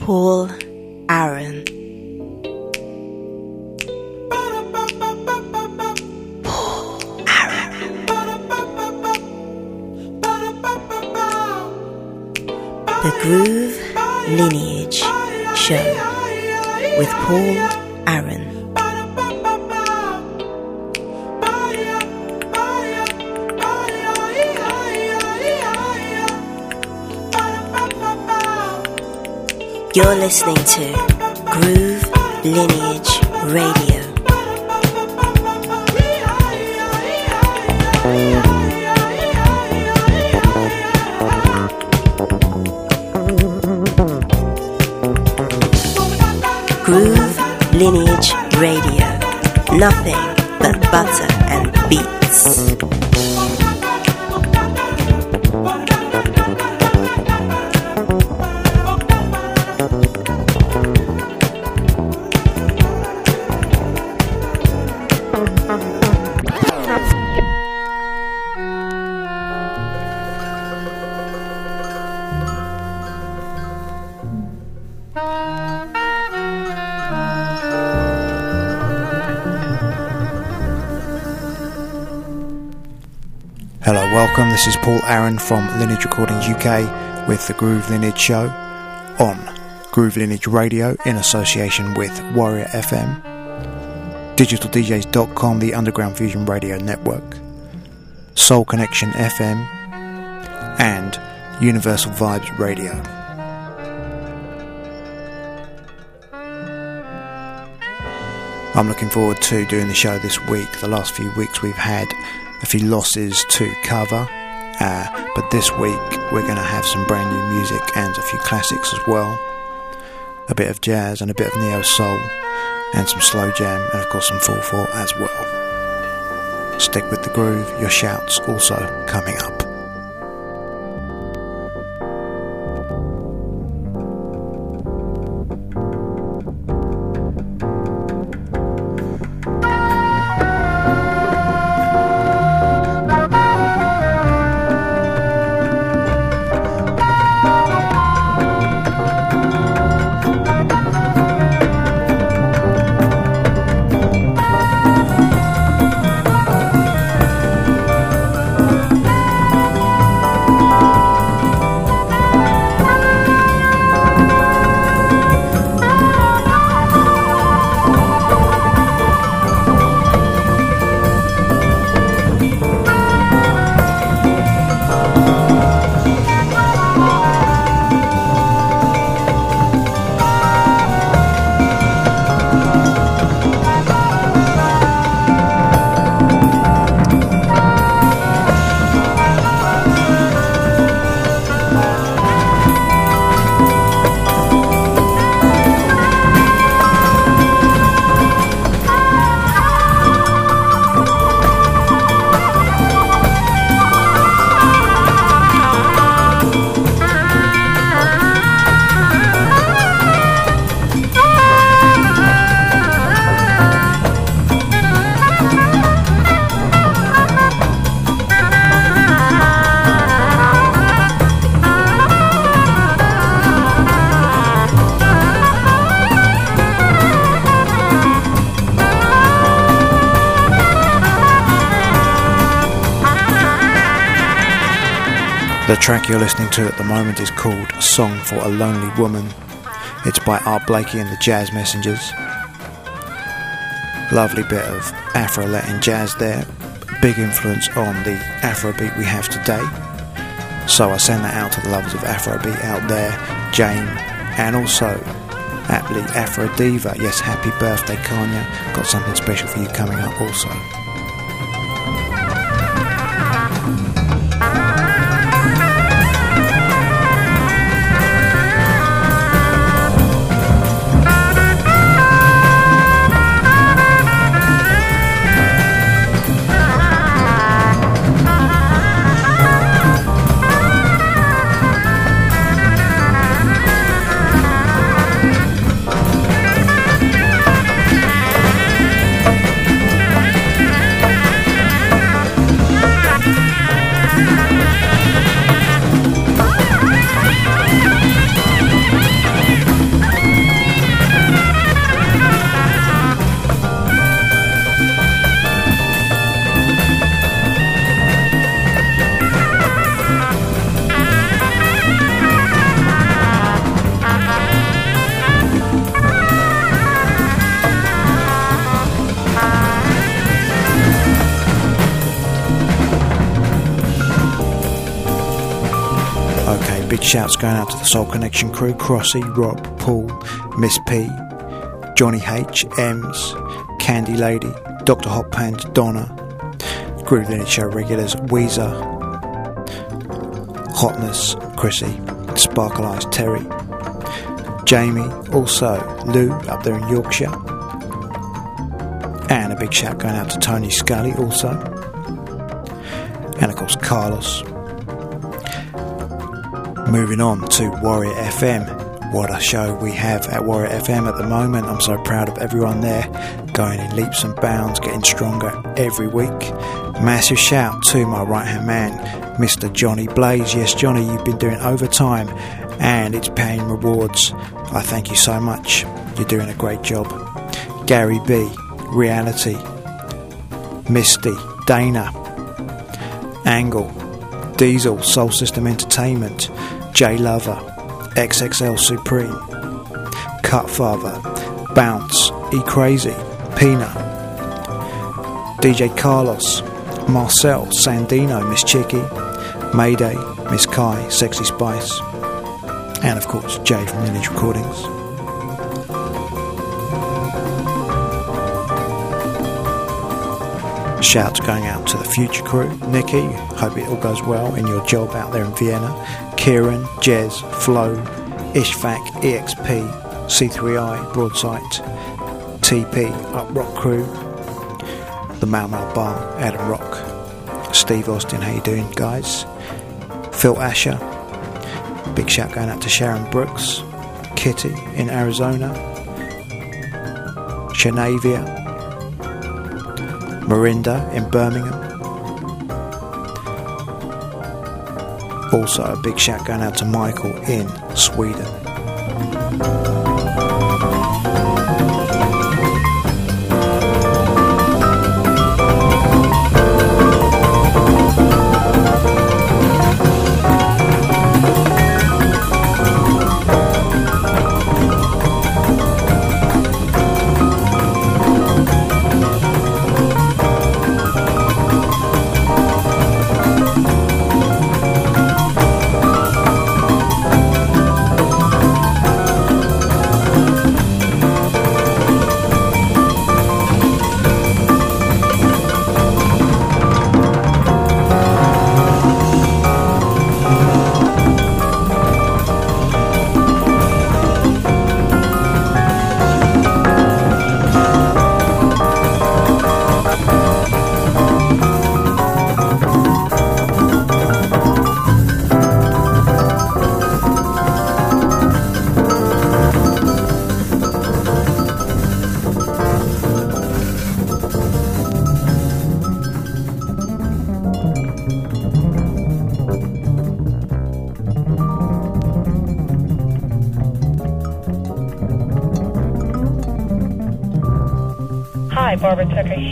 Paul Aaron. Paul Aaron. The Groove Lineage Show with Paul Aaron. You're listening to Groove Lineage Radio. Groove Lineage Radio. Nothing but butter and beats. This is Paul Aaron from Lineage Recordings UK with the Groove Lineage Show on Groove Lineage Radio in association with Warrior FM, DigitalDJs.com, the Underground Fusion Radio Network, Soul Connection FM, and Universal Vibes Radio. I'm looking forward to doing the show this week. The last few weeks we've had a few losses to cover, uh, but this week we're going to have some brand new music and a few classics as well. A bit of jazz and a bit of neo soul, and some slow jam, and of course some 4 4 as well. Stick with the groove, your shouts also coming up. Track you're listening to at the moment is called Song for a Lonely Woman. It's by Art Blakey and the Jazz Messengers. Lovely bit of Afro Latin jazz there. Big influence on the Afrobeat we have today. So I send that out to the lovers of Afrobeat out there, Jane, and also aptly Afro Diva. Yes, happy birthday, Kanya. Got something special for you coming up also. Shouts going out to the Soul Connection crew Crossy, Rob, Paul, Miss P, Johnny H, Ems, Candy Lady, Dr. Hot Pants, Donna, Groove Lineage Show regulars, Weezer, Hotness, Chrissy, Sparkle Eyes, Terry, Jamie, also Lou up there in Yorkshire, and a big shout going out to Tony Scully also, and of course Carlos. Moving on to Warrior FM. What a show we have at Warrior FM at the moment. I'm so proud of everyone there, going in leaps and bounds, getting stronger every week. Massive shout to my right hand man, Mr. Johnny Blaze. Yes, Johnny, you've been doing overtime and it's paying rewards. I thank you so much. You're doing a great job. Gary B, Reality, Misty, Dana, Angle, Diesel, Soul System Entertainment, J Lover, XXL Supreme, Cutfather, Bounce, E Crazy, Pina, DJ Carlos, Marcel, Sandino, Miss Chicky, Mayday, Miss Kai, Sexy Spice, and of course Jay from Lineage Recordings. Shouts going out to the future crew. Nikki, hope it all goes well in your job out there in Vienna. Kieran, Jez, Flo, Ishvac, EXP, C3I, Broadside, TP, Up Rock Crew, the Mau Mau Bar, Adam Rock, Steve Austin, how you doing guys? Phil Asher, big shout going out to Sharon Brooks, Kitty in Arizona, Shanavia, Marinda in Birmingham. Also, a big shout going out to Michael in Sweden.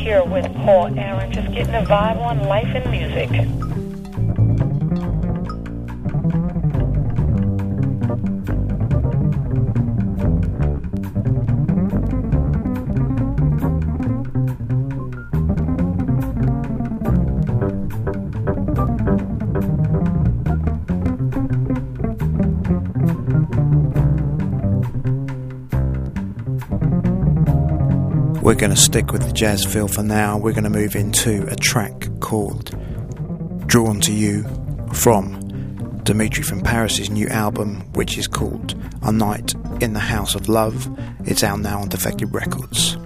Here with Paul Aaron, just getting a vibe on life and music. Going to stick with the jazz feel for now. We're going to move into a track called Drawn to You from Dimitri from Paris's new album, which is called A Night in the House of Love. It's out now on Defected Records.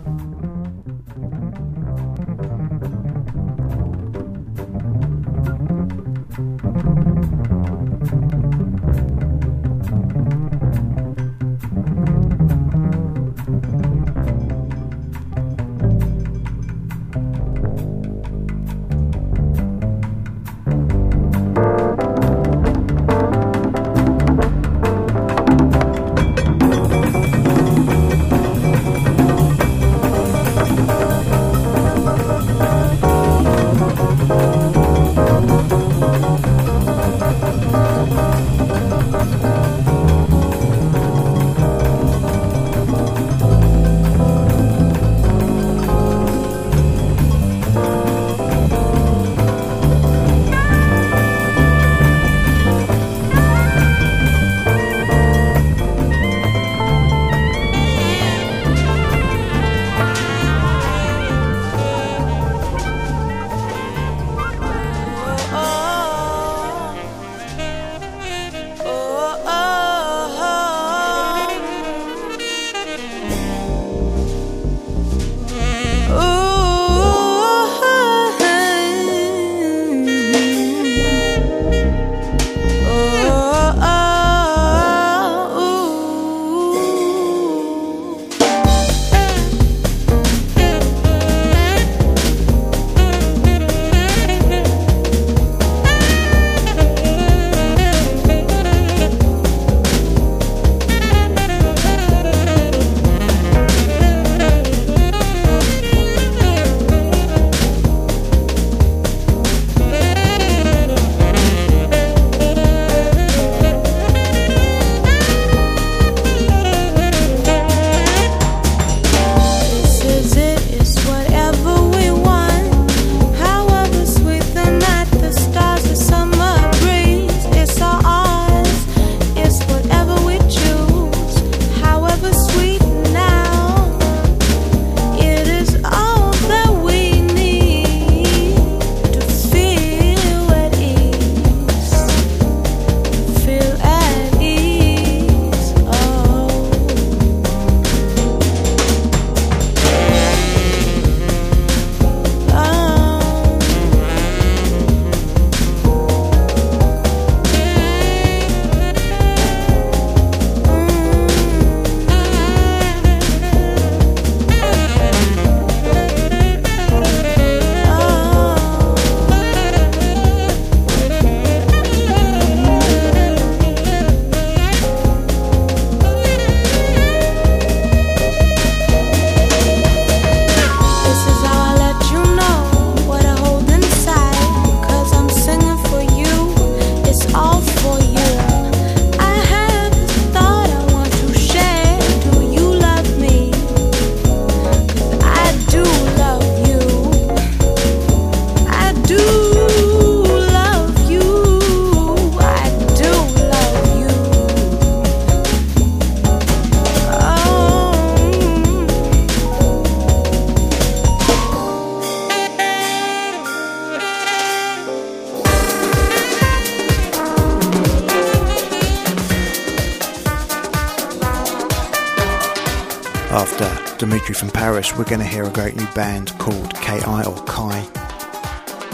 Going to hear a great new band called KI or Kai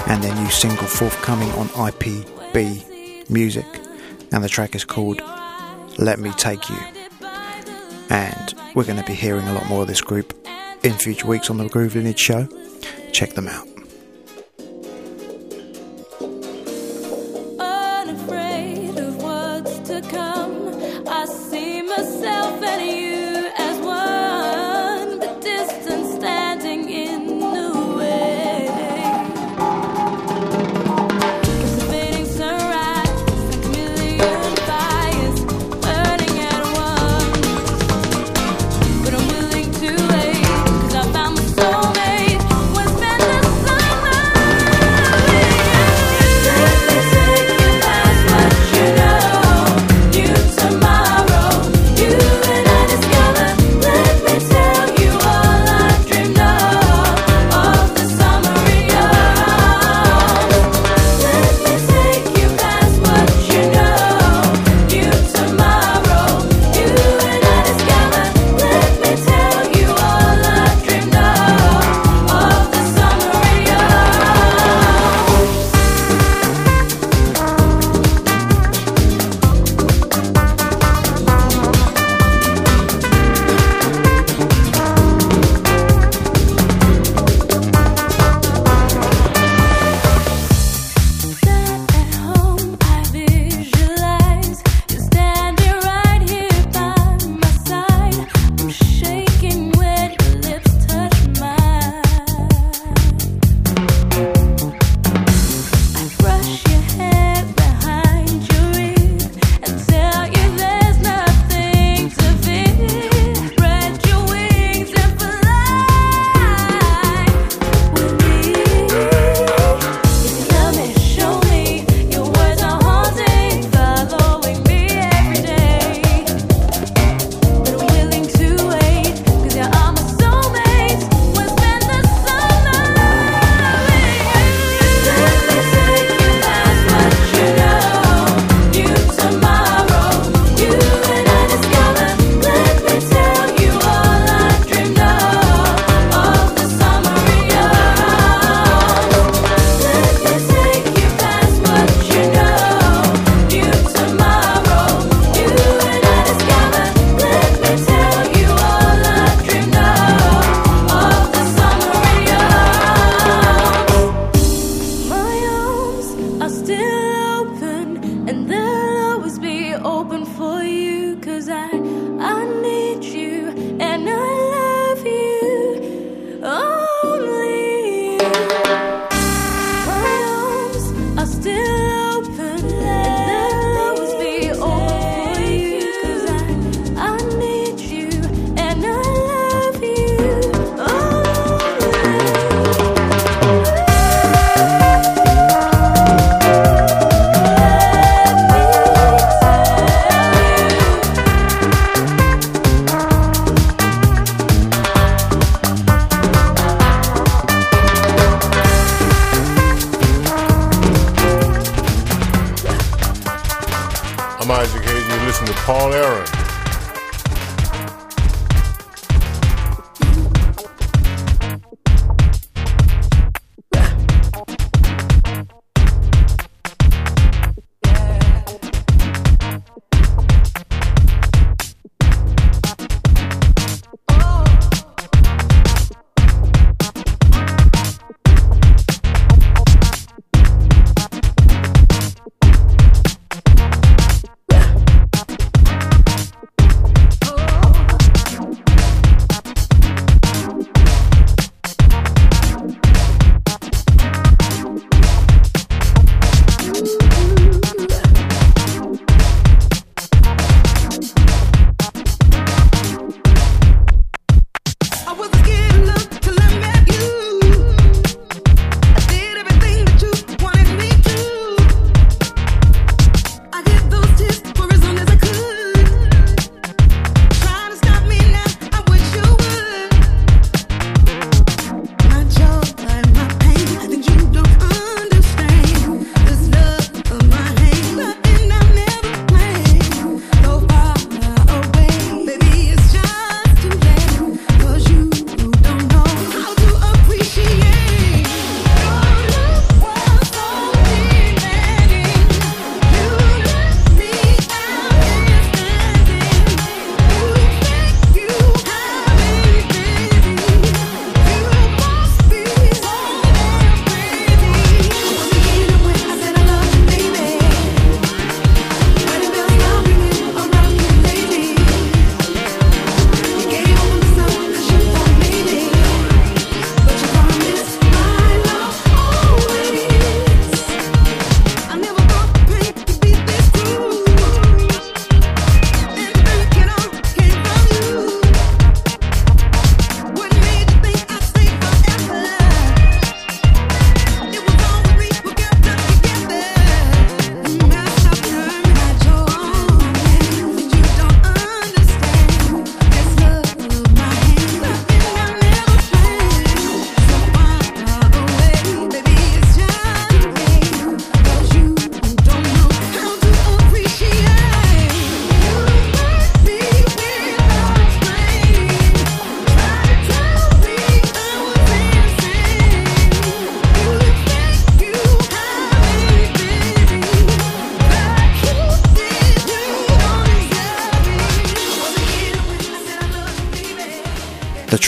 and their new single forthcoming on IPB Music. And the track is called Let Me Take You. And we're going to be hearing a lot more of this group in future weeks on the Groove Lineage show. Check them out.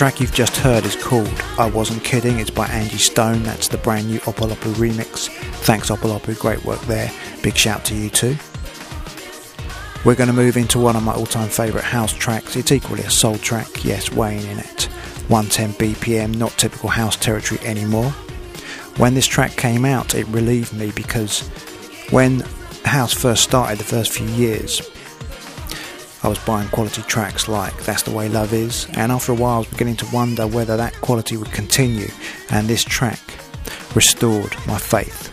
Track you've just heard is called I Wasn't Kidding. It's by Angie Stone. That's the brand new Opolopo remix. Thanks Opolopo, great work there. Big shout to you too. We're going to move into one of my all-time favourite house tracks. It's equally a soul track, yes, weighing in at 110 BPM, not typical house territory anymore. When this track came out, it relieved me because when house first started, the first few years, I was buying quality tracks like That's the Way Love Is, and after a while I was beginning to wonder whether that quality would continue, and this track restored my faith.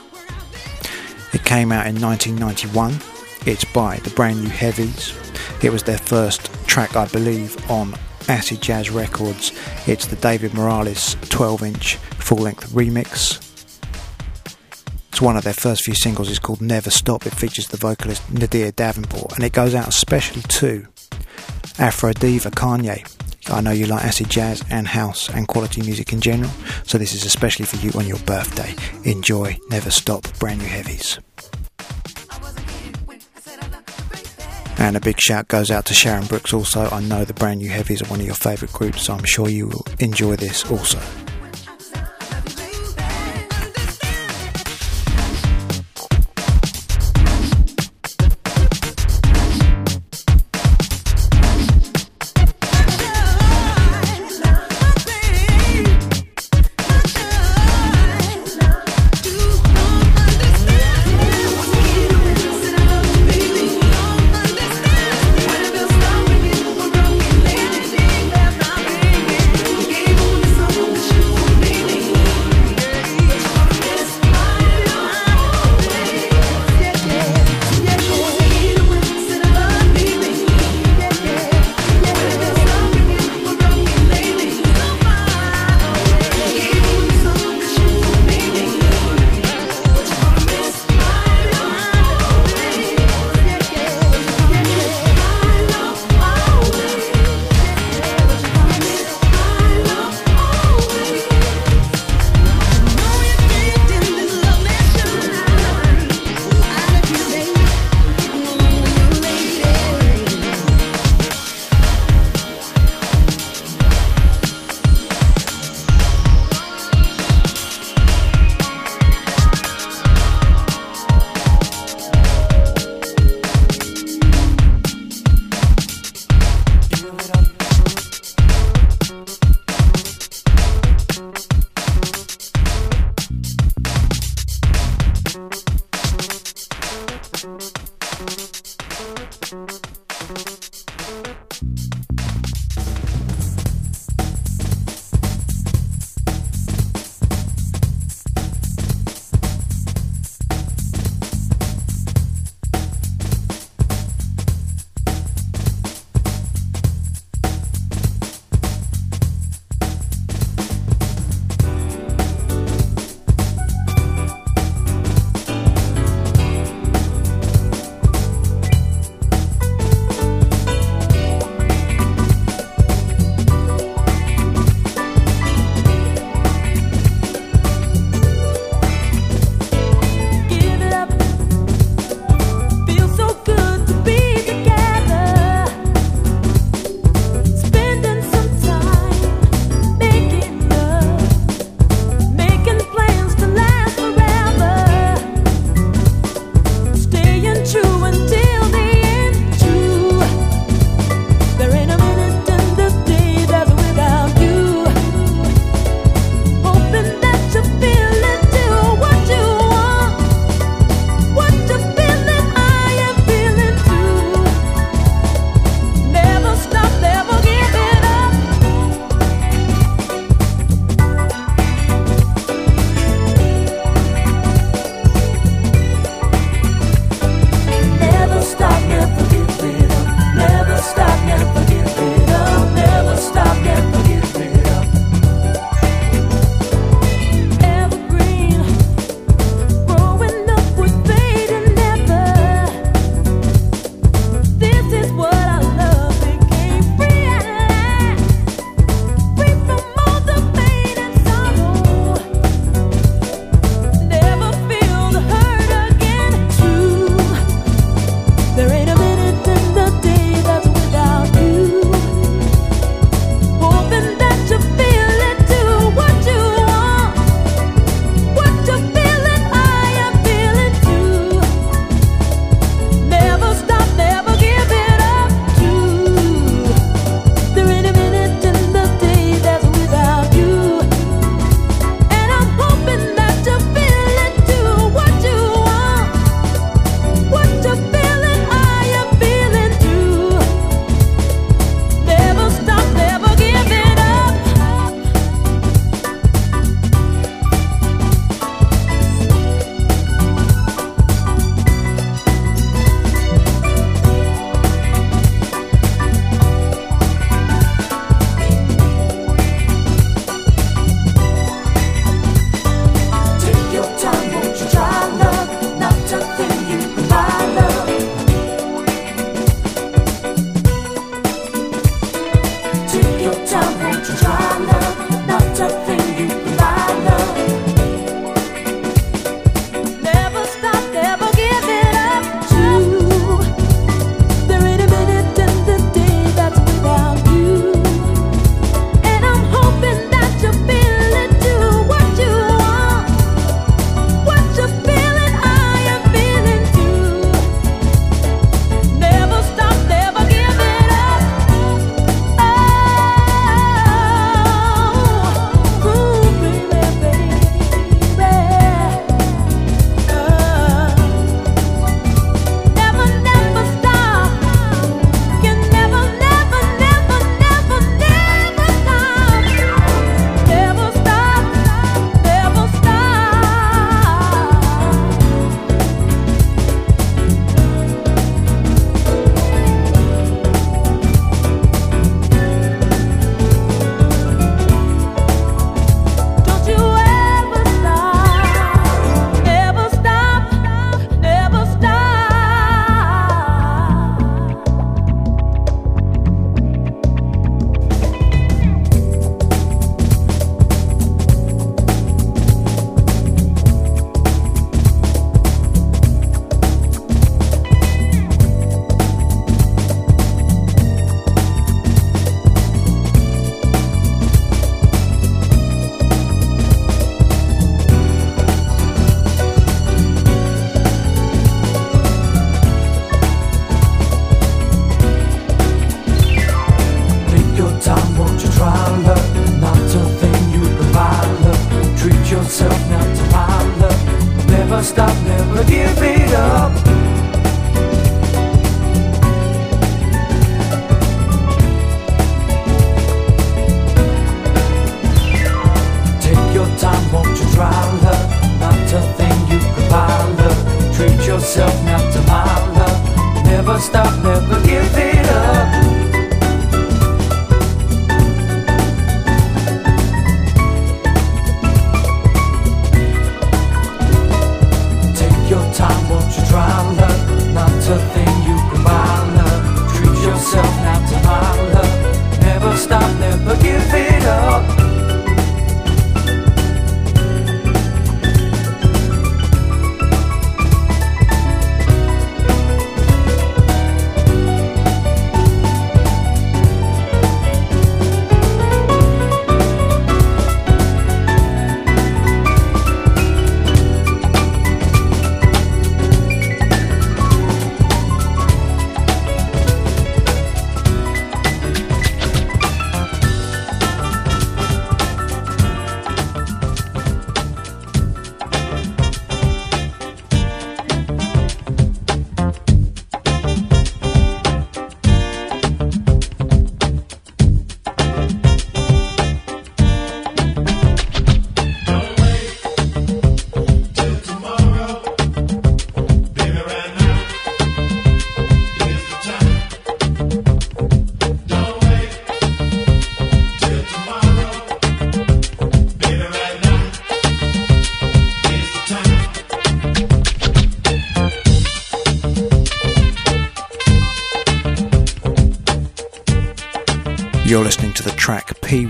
It came out in 1991. It's by the brand new Heavies. It was their first track, I believe, on Acid Jazz Records. It's the David Morales 12 inch full length remix. It's one of their first few singles. It's called Never Stop. It features the vocalist N'Dea Davenport, and it goes out especially to Afro Diva Kanye. I know you like acid jazz and house and quality music in general, so this is especially for you on your birthday. Enjoy Never Stop, brand new heavies. And a big shout goes out to Sharon Brooks also. I know the brand new heavies are one of your favourite groups, so I'm sure you will enjoy this also.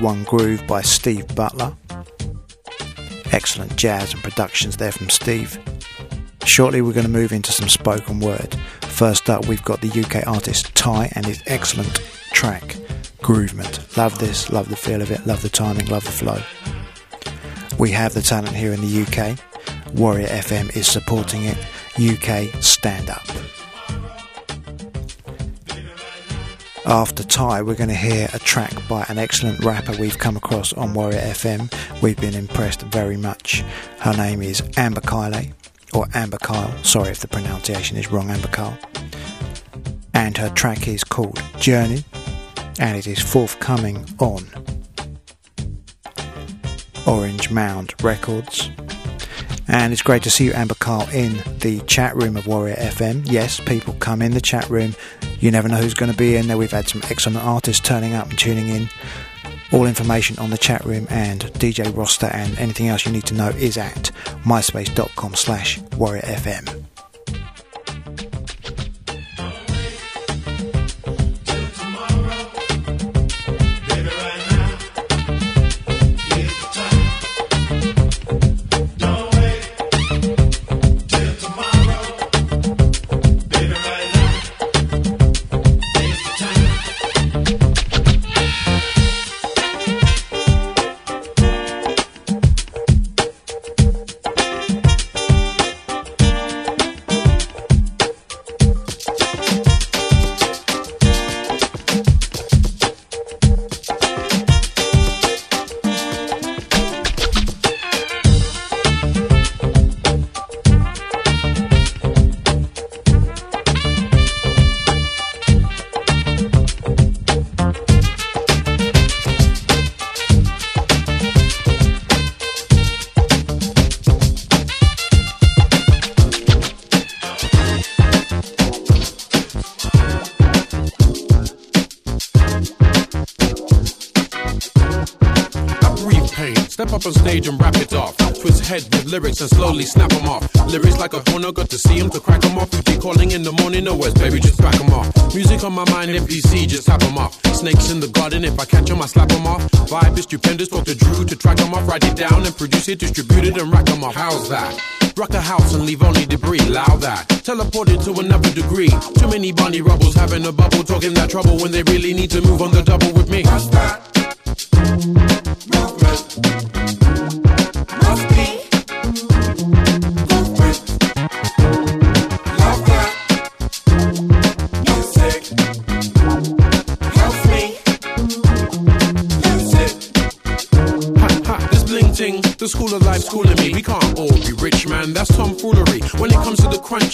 One Groove by Steve Butler. Excellent jazz and productions there from Steve. Shortly, we're going to move into some spoken word. First up, we've got the UK artist Ty and his excellent track, Groovement. Love this, love the feel of it, love the timing, love the flow. We have the talent here in the UK. Warrior FM is supporting it. UK Stand Up. After Ty, we're going to hear a track by an excellent rapper we've come across on Warrior FM. We've been impressed very much. Her name is Amber Kyle, or Amber Kyle. Sorry if the pronunciation is wrong, Amber Kyle. And her track is called Journey, and it is forthcoming on Orange Mound Records. And it's great to see you, Amber Carl, in the chat room of Warrior FM. Yes, people come in the chat room. You never know who's going to be in there. We've had some excellent artists turning up and tuning in. All information on the chat room and DJ roster and anything else you need to know is at myspace.com slash warriorfm. And slowly snap them off. Lyrics like a porno, got to see them to crack them off. You be calling in the morning, no words, baby, just back them off. Music on my mind, MPC, just tap them off. Snakes in the garden, if I catch them, I slap them off. Vibe is stupendous, talk to Drew to track them off. Write it down and produce it, distribute it and rack them off. How's that? Rock a house and leave only debris. Loud that. Teleported to another degree. Too many bunny rubbles having a bubble, talking that trouble when they really need to move on the double with me. How's that?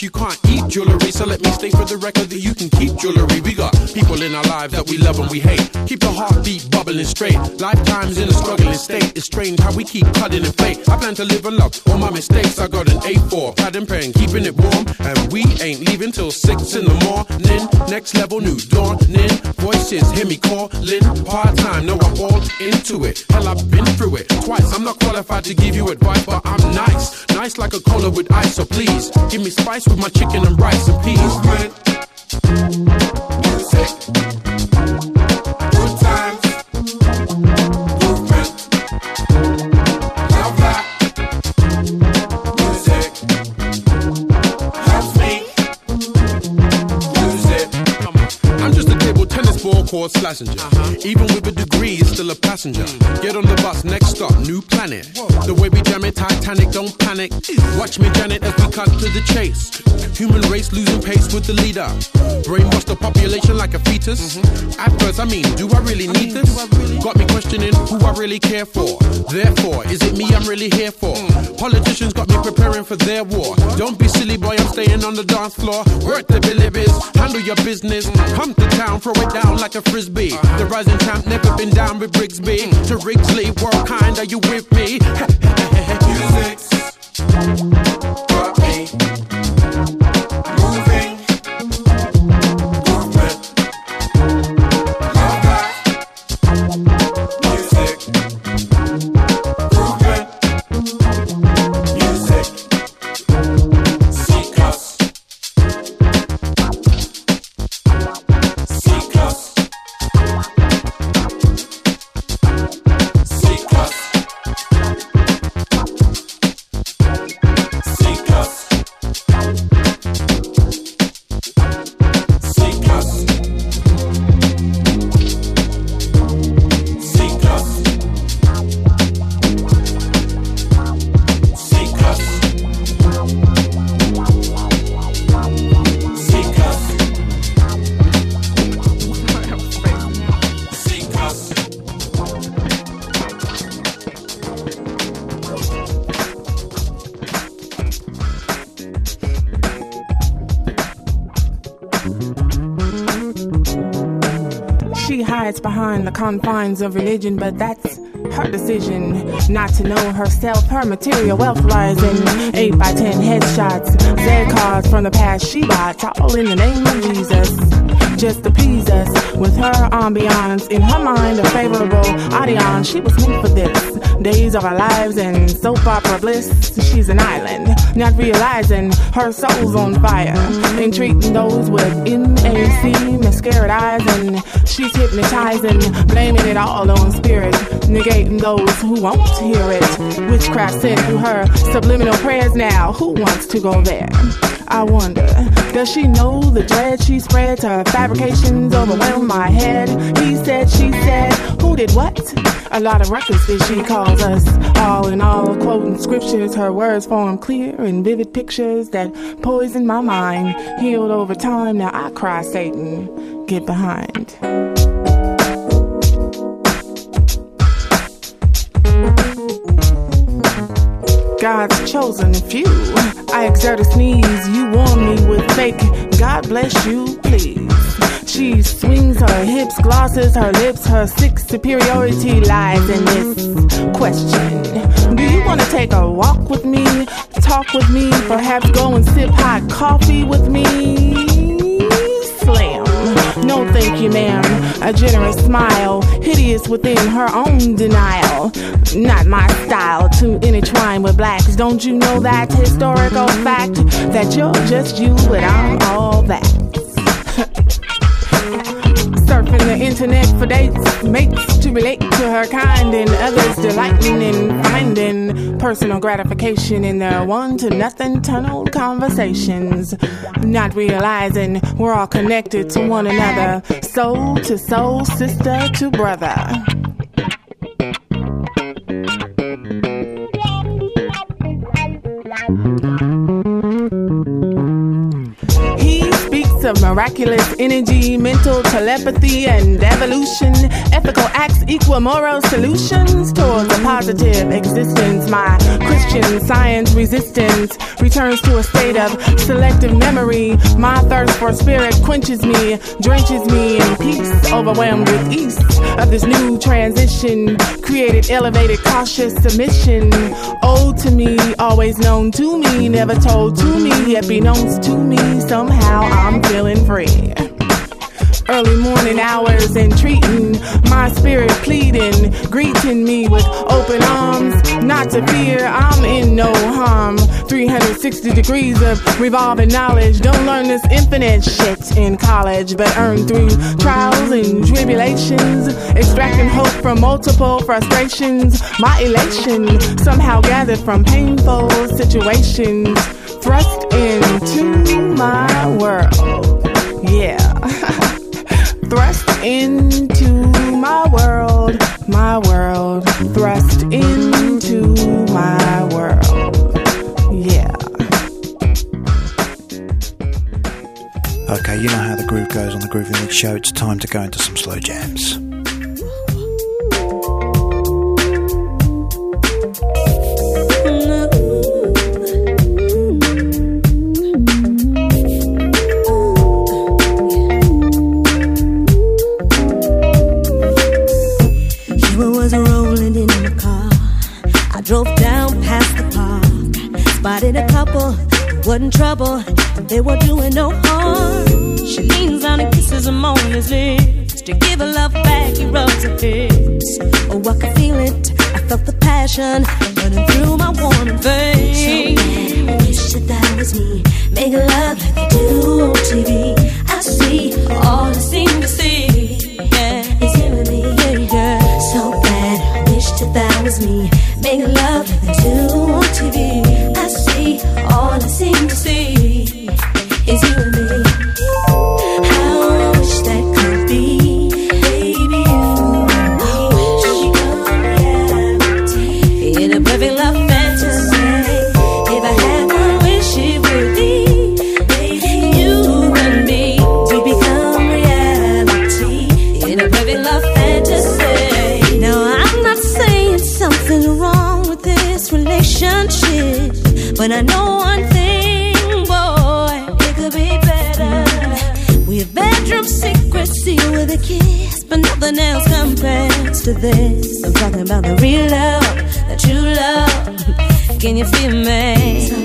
You can't eat jewelry. So let me state for the record that you can keep jewelry. We got people in our lives that we love and we hate. Keep the heartbeat bubbling straight. Lifetimes in a struggling state. It's strange how we keep cutting and fate. I plan to live and love all my mistakes. I got an A4, pad and pen, keeping it warm. And we ain't leaving till six in the morning. Next level, new dawning. Voices hear me calling. Part time, no, I'm all into it. Hell, I've been through it twice. I'm not qualified to give you advice, but I'm nice. Nice like a cola with ice, so please give me spice with my chicken and rice and peas. Music. Slassenger. Uh-huh. Even with a degree, it's still a passenger. Get on the bus, next stop, new planet. The way we jam it, Titanic, don't panic. Watch me, Janet, as we cut to the chase. Human race losing pace with the leader. Brainwash the population like a fetus. Mm-hmm. At first, I mean, do I really need I mean, this? Really? Got me questioning who I really care for. Therefore, is it me I'm really here for? Mm. Politicians got me preparing for their war. Don't be silly, boy, I'm staying on the dance floor. Work the billy handle your business. Come to town, throw it down like a frisbee. The rising champ never been down with Brigsby. To Wrigsley, world kind, are you with me? Music. Got me. The confines of religion, but that's her decision not to know herself. Her material wealth lies in 8 by 10 headshots, Z cards from the past she bought, all in the name of Jesus just to please us with her ambiance. In her mind, a favorable audience. She was meant for this. Days of our lives and soap opera bliss. She's an island, not realizing her soul's on fire. And treating those with MAC, mascara eyes, and she's hypnotizing, blaming it all on spirit, negating those who won't hear it. Witchcraft sent through her subliminal prayers now. Who wants to go there? I wonder, does she know the dread she spreads? Her fabrications overwhelm my head. He said, she said, who did what? A lot of records she calls us. All in all, quoting scriptures, her words form clear and vivid pictures that poison my mind. Healed over time, now I cry, Satan, get behind. God's chosen few. I exert a sneeze, you warm me with fake. God bless you, please. She swings her hips, glosses her lips, her sick superiority lies in this question. Do you want to take a walk with me? Talk with me? Perhaps go and sip hot coffee with me? No, thank you, ma'am. A generous smile, hideous within her own denial. Not my style to intertwine with blacks. Don't you know that historical fact that you're just you, I'm all that? The internet for dates, mates to relate to her kind, and others delighting in finding personal gratification in their one to nothing tunnel conversations. Not realizing we're all connected to one another, soul to soul, sister to brother. Miraculous energy, mental telepathy, and evolution. Ethical acts equal moral solutions towards a positive existence. My Christian science resistance returns to a state of selective memory. My thirst for spirit quenches me, drenches me in peace, overwhelmed with ease of this new transition. Created elevated, cautious submission. Old to me, always known to me, never told to me, yet be known to me. Somehow I'm feeling free early morning hours and treating my spirit pleading, greeting me with open arms. Not to fear, I'm in no harm. 360 degrees of revolving knowledge. Don't learn this infinite shit in college, but earn through trials and tribulations. Extracting hope from multiple frustrations. My elation somehow gathered from painful situations. Thrust into my world. Yeah. thrust into my world, my world, thrust into my world. Yeah. Okay, you know how the groove goes on the Groovy Mix show. It's time to go into some slow jams. Wasn't trouble, they were doing no harm. She leans down and kisses him on his lips. To give her love back, he rubs her hips. Oh, I could feel it. I felt the passion running through my warm veins. So bad, I wish that that was me. Make love like they do on TV. I see all I but I know one thing, boy, it could be better. We have bedroom secrecy with a kiss, but nothing else compares to this. I'm talking about the real love, the true love. Can you feel me?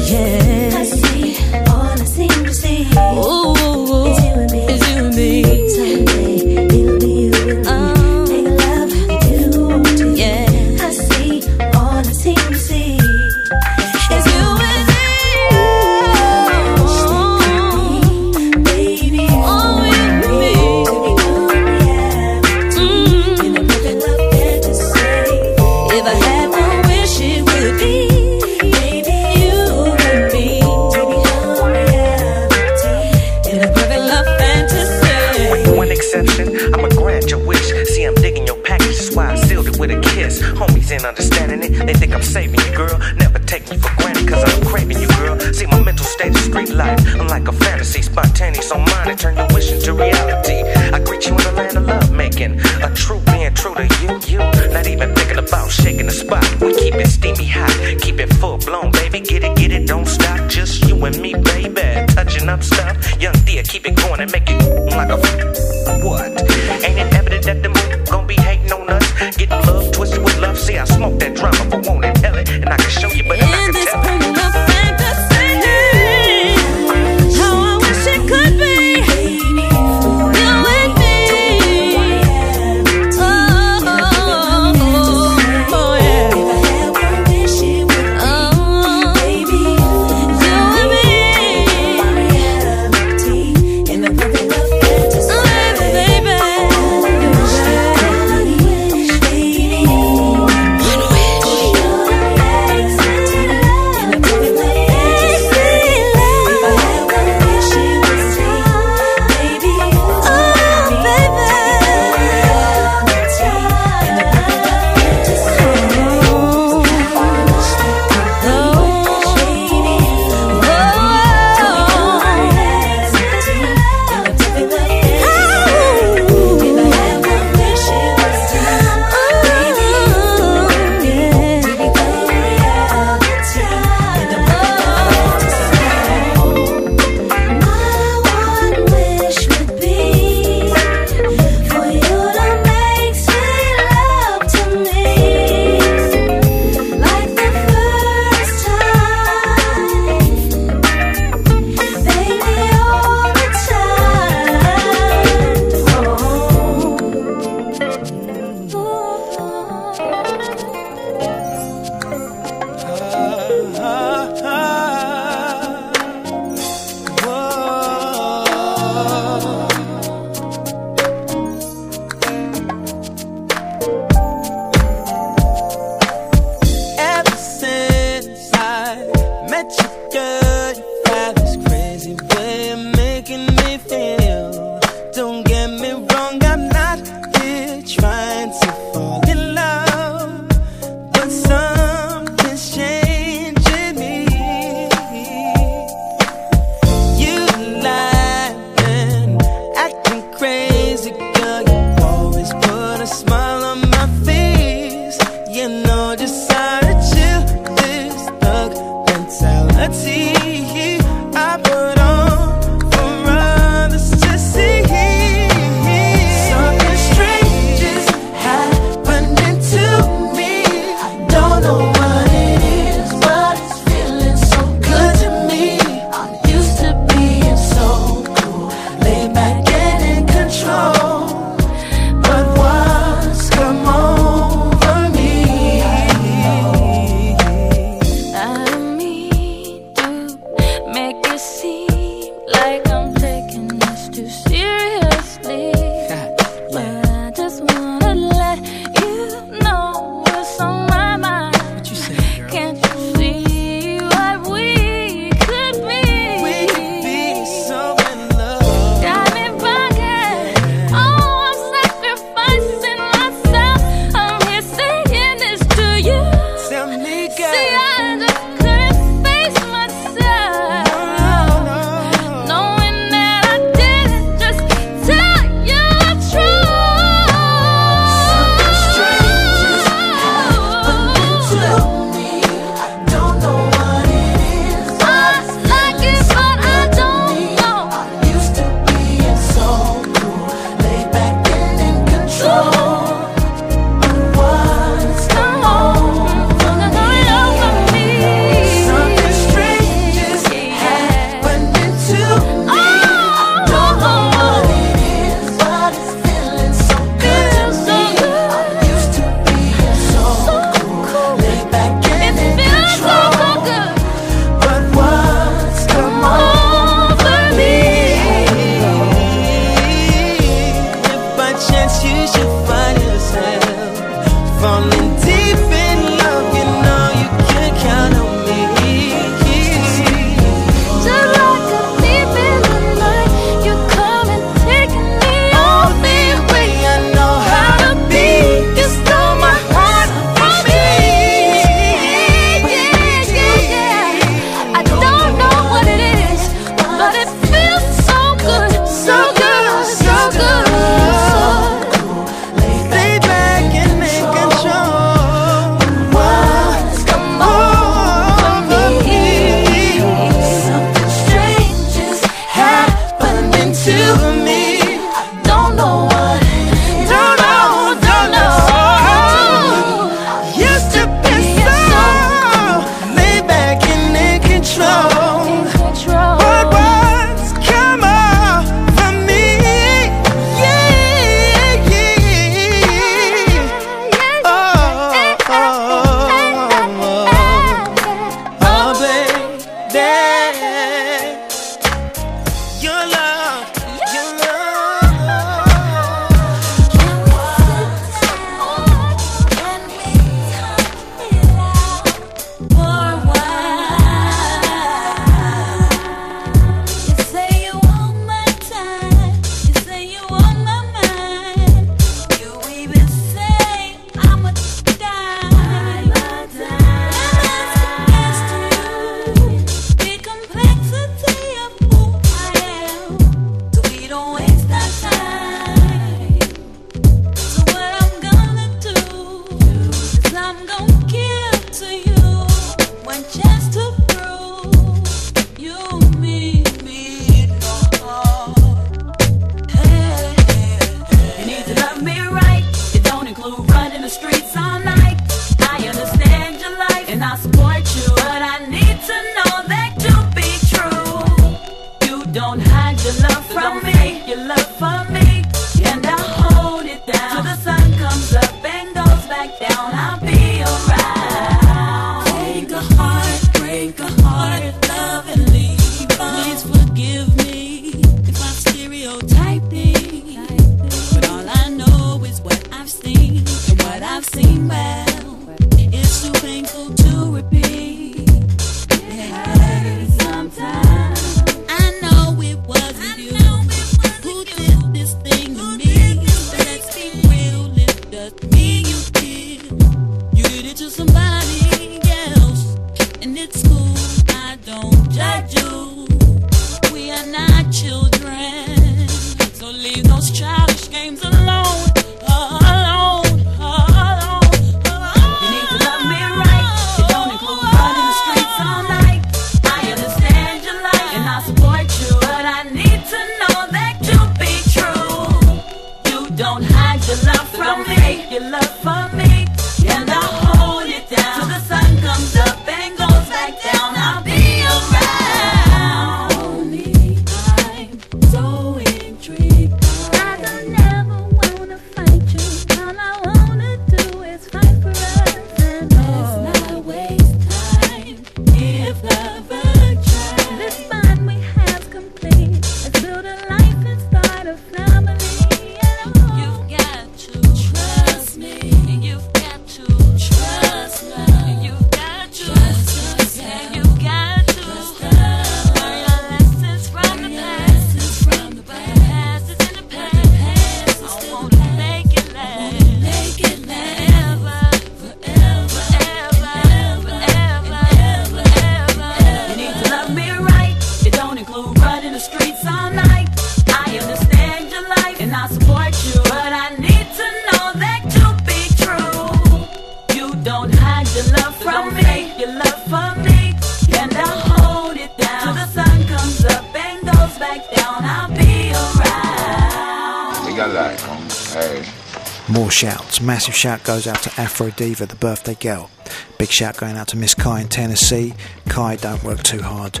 Massive shout goes out to Afro Diva, the birthday girl. Big shout going out to Miss Kai in Tennessee. Kai, don't work too hard.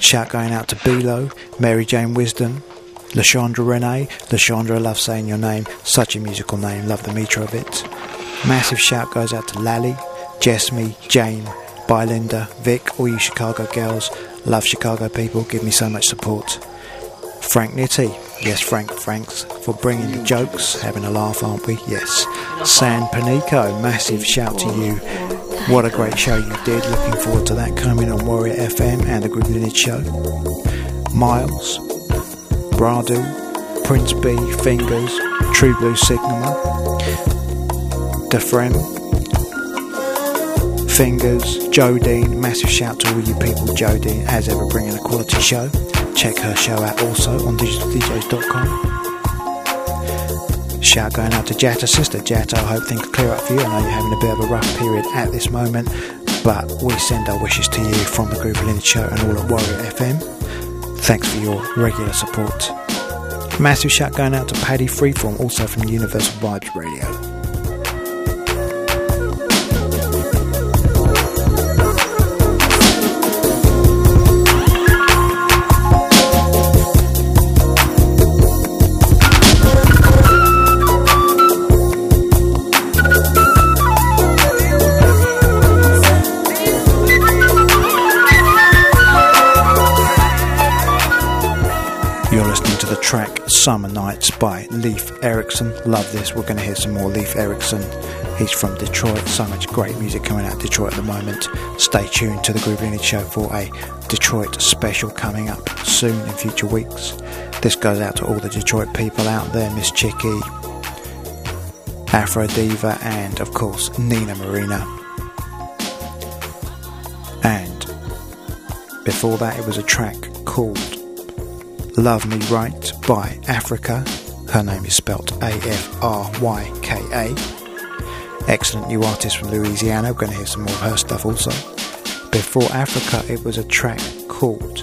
Shout going out to Bilo, Mary Jane Wisdom, Lashandra Renee. Lashandra, love saying your name. Such a musical name. Love the meter of it. Massive shout goes out to Lally, Jessme, Jane, Bylinda, Vic, all you Chicago girls. Love Chicago people. Give me so much support. Frank Nitti. Yes, Frank, thanks for bringing the jokes, having a laugh, aren't we? Yes. San Panico, massive shout to you. What a great show you did. Looking forward to that coming on Warrior FM and the Groove Lineage show. Miles, Bradu, Prince B, Fingers, True Blue Sigma, Defrem, Fingers, Jodine, massive shout to all you people, Jodine, as ever bringing a quality show. Check her show out also on digitaldjs.com. Shout going out to Jatta, sister Jatta. I hope things clear up for you. I know you're having a bit of a rough period at this moment, but we send our wishes to you from the Groove Lineage Show and all at Warrior FM. Thanks for your regular support. Massive shout going out to Paddy Freeform, also from Universal Vibes Radio. Nights by Leif Erikson. Love this. We're going to hear some more Leif Erikson. He's from Detroit. So much great music coming out of Detroit at the moment. Stay tuned to the Groove Lineage Show for a Detroit special coming up soon in future weeks. This goes out to all the Detroit people out there Miss Chicky, Afro Diva, and of course Nina Marina. And before that, it was a track called Love Me Right by Afryka. Her name is spelt A F R Y K A. Excellent new artist from Louisiana. We're going to hear some more of her stuff also. Before Afryka, it was a track called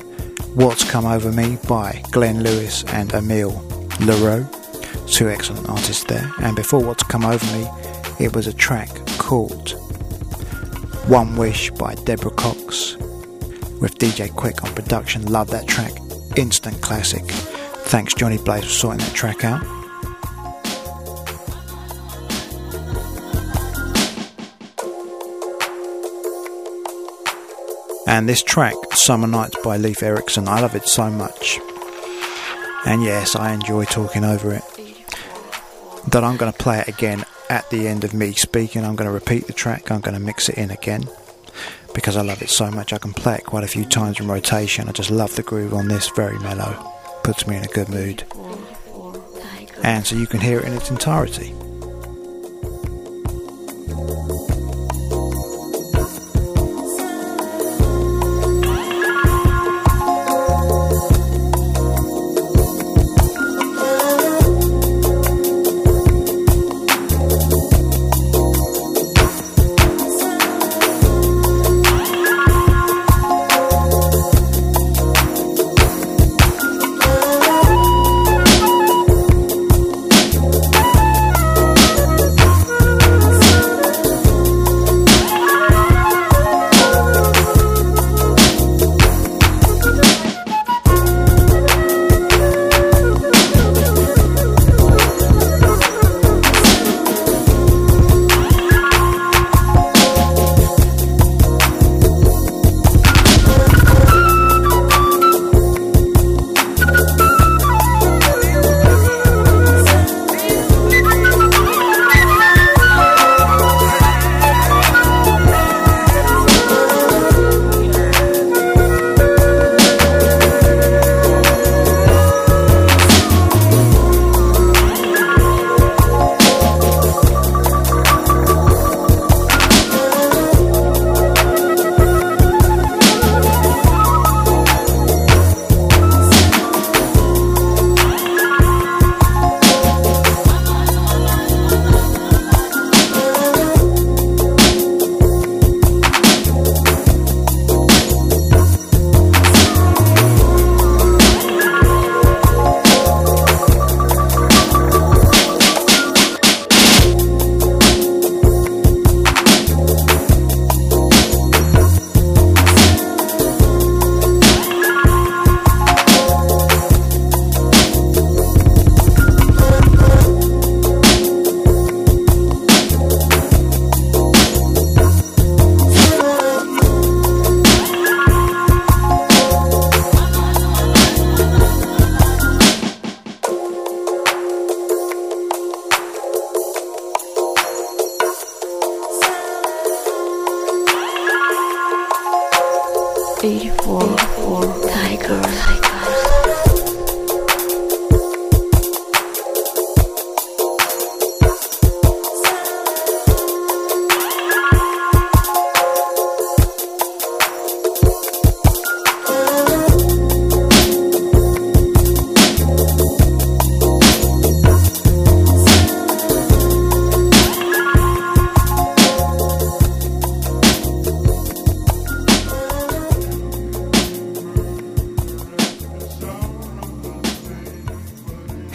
What's Come Over Me by Glenn Lewis and Amel Larrieux. Two excellent artists there. And before What's Come Over Me, it was a track called One Wish by Deborah Cox with DJ Quik on production. Love that track instant classic. Thanks, Johnny Blaze, for sorting that track out. And this track, Summer Nights by Leif Erikson, I love it so much. And yes, I enjoy talking over it. That I'm going to play it again at the end of me speaking. I'm going to repeat the track, I'm going to mix it in again because I love it so much. I can play it quite a few times in rotation. I just love the groove on this, very mellow, puts me in a good mood. And so you can hear it in its entirety.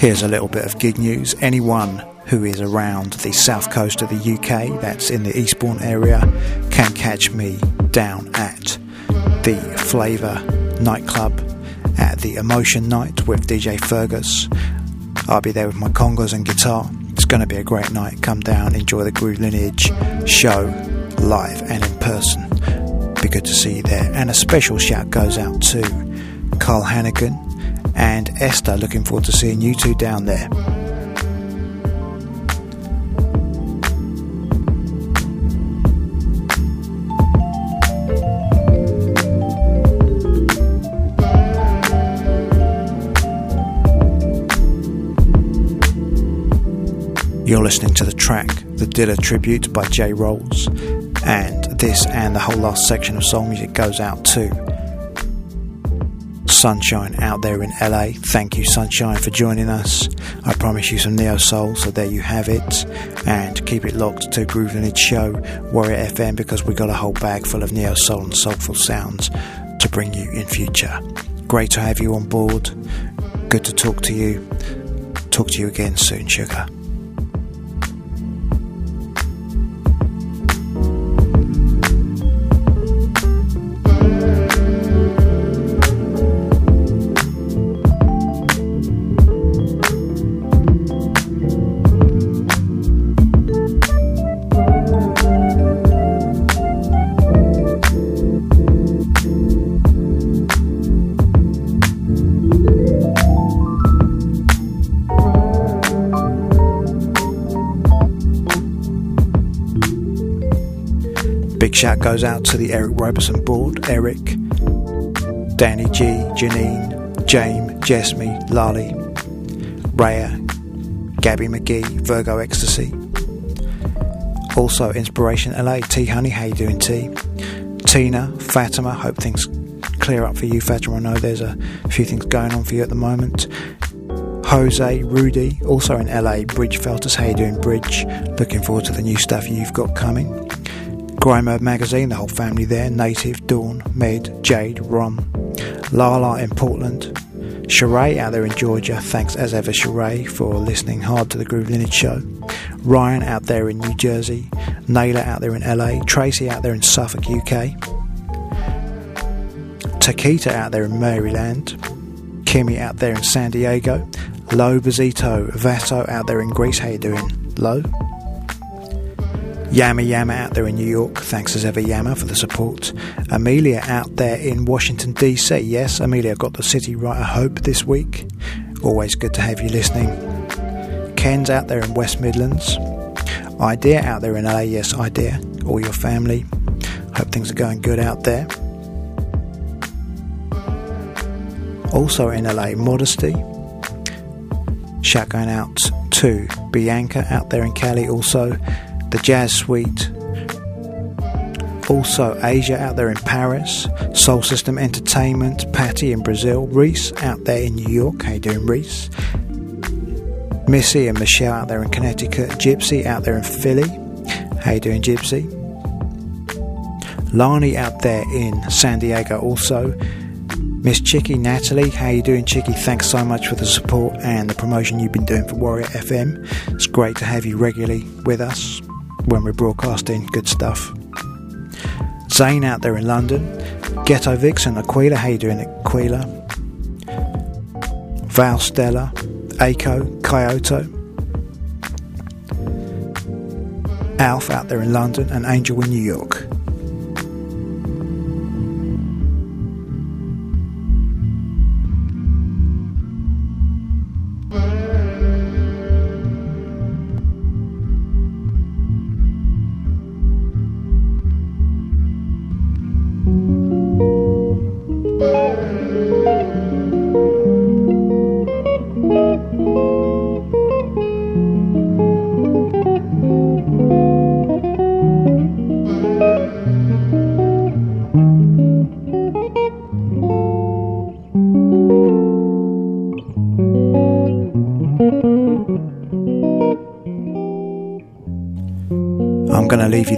Here's a little bit of gig news. Anyone who is around the south coast of the UK, that's in the Eastbourne area, can catch me down at the Flavour nightclub at the Emotion Night with DJ Fergus. I'll be there with my congas and guitar. It's going to be a great night. Come down, enjoy the Groove Lineage show live and in person. Be good to see you there. And a special shout goes out to Carl Hannigan and Esther. Looking forward to seeing you two down there. You're listening to the track The Dilla Tribute by Jay Rolls, and this and the whole last section of soul music goes out to Sunshine out there in LA. Thank you, Sunshine, for joining us. I promise you some neo soul, so there you have it. And keep it locked to Groove Lineage Show, Warrior FM, because we got a whole bag full of neo soul and soulful sounds to bring you in future. Great to have you on board. Good to talk to you. Talk to you again soon, sugar. Shout goes out to the Eric Roberson board. Eric, Danny G, Janine, James, Jesme, Lali, Raya, Gabby McGee, Virgo Ecstasy. Also Inspiration LA, T Honey, how you doing T? Tina, Fatima, hope things clear up for you Fatima. I know there's a few things going on for you at the moment. Jose, Rudy, also in LA, Bridge Feltus, how you doing Bridge? Looking forward to the new stuff you've got coming. Grime Magazine, the whole family there, Native, Dawn, Med, Jade, Rom, Lala in Portland, Sheree out there in Georgia, thanks as ever Sheree for listening hard to the Groove Lineage show. Ryan out there in New Jersey, Naylor out there in LA, Tracy out there in Suffolk, UK, Takita out there in Maryland, Kimmy out there in San Diego, Lo Bazito, Vato out there in Greece, how you doing? Lo? Yama Yama out there in New York, thanks as ever Yama for the support. Amelia out there in Washington DC, yes, Amelia got the city right, I hope, this week. Always good to have you listening. Ken's out there in West Midlands. Idea out there in LA, yes, Idea. All your family. Hope things are going good out there. Also in LA, Modesty. Shout going out to Bianca out there in Cali, also the Jazz Suite. Also Asia out there in Paris, Soul System Entertainment, Patty in Brazil, Reese out there in New York. How you doing, Reese? Missy and Michelle out there in Connecticut, Gypsy out there in Philly. How you doing, Gypsy? Lani out there in San Diego also. Miss Chicky, Natalie, how you doing, Chicky? Thanks so much for the support and the promotion you've been doing for Warrior FM. It's great to have you regularly with us when we're broadcasting good stuff. Zane out there in London, Ghetto Vixen, Aquila, how you doing, Aquila? Val Stella, Aiko, Kyoto, Alf out there in London, and Angel in New York.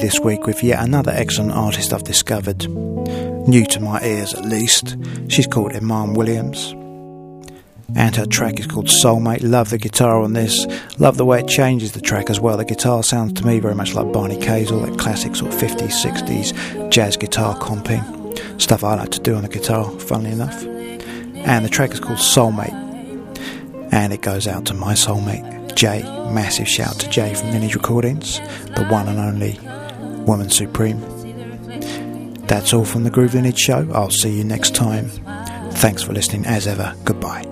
This week with yet another excellent artist I've discovered. New to my ears, at least. She's called Iman Williams. And her track is called Soulmate. Love the guitar on this. Love the way it changes the track as well. The guitar sounds to me very much like Barney Kessel, that classic sort of 50s, 60s jazz guitar comping. Stuff I like to do on the guitar, funnily enough. And the track is called Soulmate. And it goes out to my soulmate, Jay. Massive shout to Jay from Lineage Recordings, the one and only Woman Supreme. That's all from the Groove Lineage Show. I'll see you next time. Thanks for listening as ever. Goodbye.